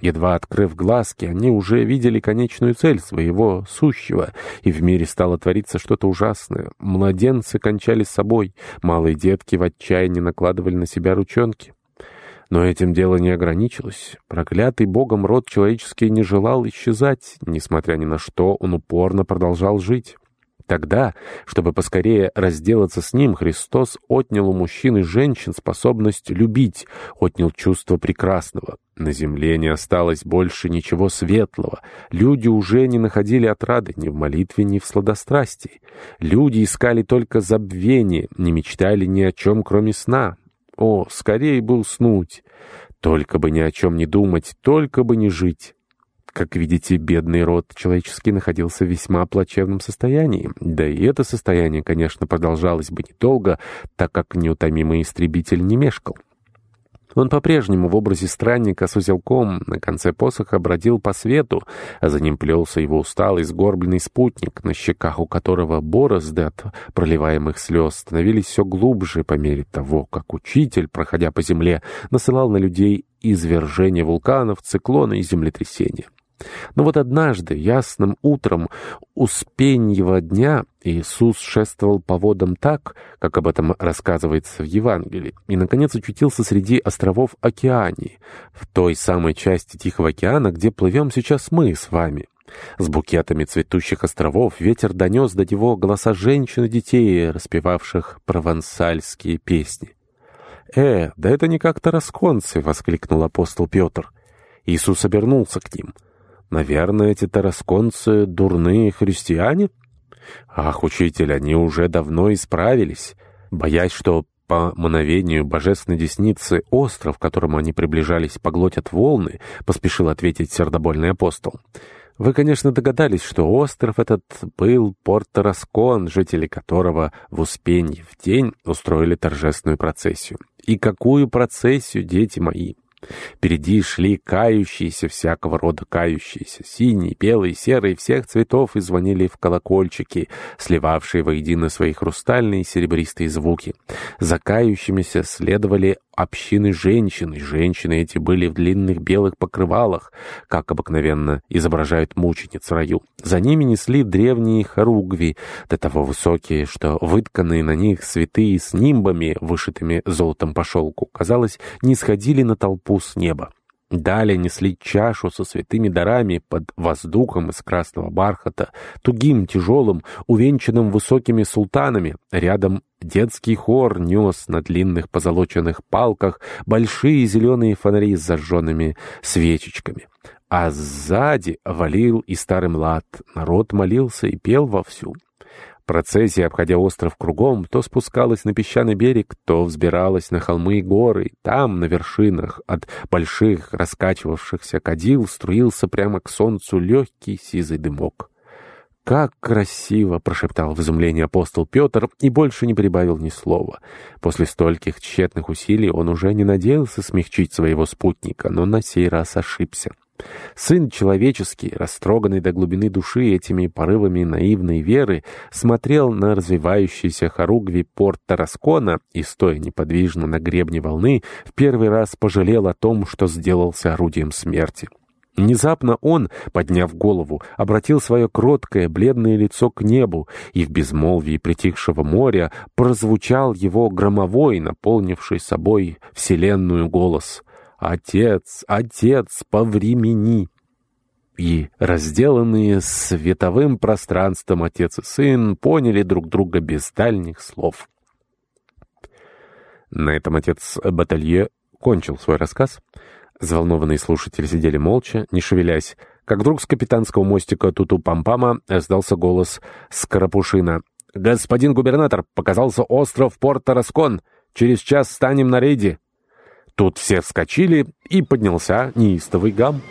Едва открыв глазки, они уже видели конечную цель своего сущего, и в мире стало твориться что-то ужасное. Младенцы кончали с собой, малые детки в отчаянии накладывали на себя ручонки. Но этим дело не ограничилось. Проклятый Богом род человеческий не желал исчезать, несмотря ни на что, он упорно продолжал жить. Тогда, чтобы поскорее разделаться с ним, Христос отнял у мужчин и женщин способность любить, отнял чувство прекрасного. На земле не осталось больше ничего светлого. Люди уже не находили отрады ни в молитве, ни в сладострастии. Люди искали только забвение, не мечтали ни о чем, кроме сна. О, скорее бы уснуть! Только бы ни о чем не думать, только бы не жить. Как видите, бедный род человеческий находился в весьма плачевном состоянии. Да и это состояние, конечно, продолжалось бы недолго, так как неутомимый истребитель не мешкал. Он по-прежнему в образе странника с узелком на конце посоха бродил по свету, а за ним плелся его усталый сгорбленный спутник, на щеках у которого борозды от проливаемых слез становились все глубже по мере того, как учитель, проходя по земле, насылал на людей извержения вулканов, циклоны и землетрясения. Но вот однажды, ясным утром Успеньего дня, Иисус шествовал по водам так, как об этом рассказывается в Евангелии, и, наконец, очутился среди островов Океании, в той самой части Тихого океана, где плывем сейчас мы с вами. С букетами цветущих островов ветер донес до него голоса женщин и детей, распевавших провансальские песни. «Э, да это не как тарасконцы!» — воскликнул апостол Петр. Иисус обернулся к ним — Наверное, эти тарасконцы — дурные христиане? Ах, учитель, они уже давно исправились. Боясь, что по мановению божественной десницы остров, к которому они приближались, поглотят волны, поспешил ответить сердобольный апостол. Вы, конечно, догадались, что остров этот был порт Тараскон, жители которого в Успенье в день устроили торжественную процессию. И какую процессию, дети мои! Впереди шли кающиеся, всякого рода кающиеся, синие, белые, серые, всех цветов, и звонили в колокольчики, сливавшие воедино свои хрустальные серебристые звуки. За кающимися следовали общины женщин, и женщины эти были в длинных белых покрывалах, как обыкновенно изображают мучениц в раю. За ними несли древние хоругви, до того высокие, что вытканные на них святые с нимбами, вышитыми золотом по шелку, казалось, не сходили на толпу с неба. Далее несли чашу со святыми дарами под воздухом из красного бархата, тугим, тяжелым, увенчанным высокими султанами. Рядом детский хор нес на длинных позолоченных палках большие зеленые фонари с зажженными свечечками. А сзади валил и старый млад. Народ молился и пел вовсю. Процессия, обходя остров кругом, то спускалась на песчаный берег, то взбиралась на холмы и горы. Там, на вершинах, от больших раскачивавшихся кадил струился прямо к солнцу легкий сизый дымок. «Как красиво!» — прошептал в изумлении апостол Петр и больше не прибавил ни слова. После стольких тщетных усилий он уже не надеялся смягчить своего спутника, но на сей раз ошибся. Сын человеческий, растроганный до глубины души этими порывами наивной веры, смотрел на развивающийся хоругви порт Тараскона и, стоя неподвижно на гребне волны, в первый раз пожалел о том, что сделался орудием смерти. Внезапно он, подняв голову, обратил свое кроткое, бледное лицо к небу, и в безмолвии притихшего моря прозвучал его громовой, наполнивший собой вселенную голос — «Отец, отец, повремени!» И разделанные световым пространством отец и сын поняли друг друга без дальних слов. На этом отец Баталье кончил свой рассказ. Взволнованные слушатели сидели молча, не шевелясь, как вдруг с капитанского мостика Туту-Пампама раздался голос Скоропушина. «Господин губернатор, показался остров Порт-Тараскон. Через час станем на рейде». Тут все вскочили, и поднялся неистовый гам.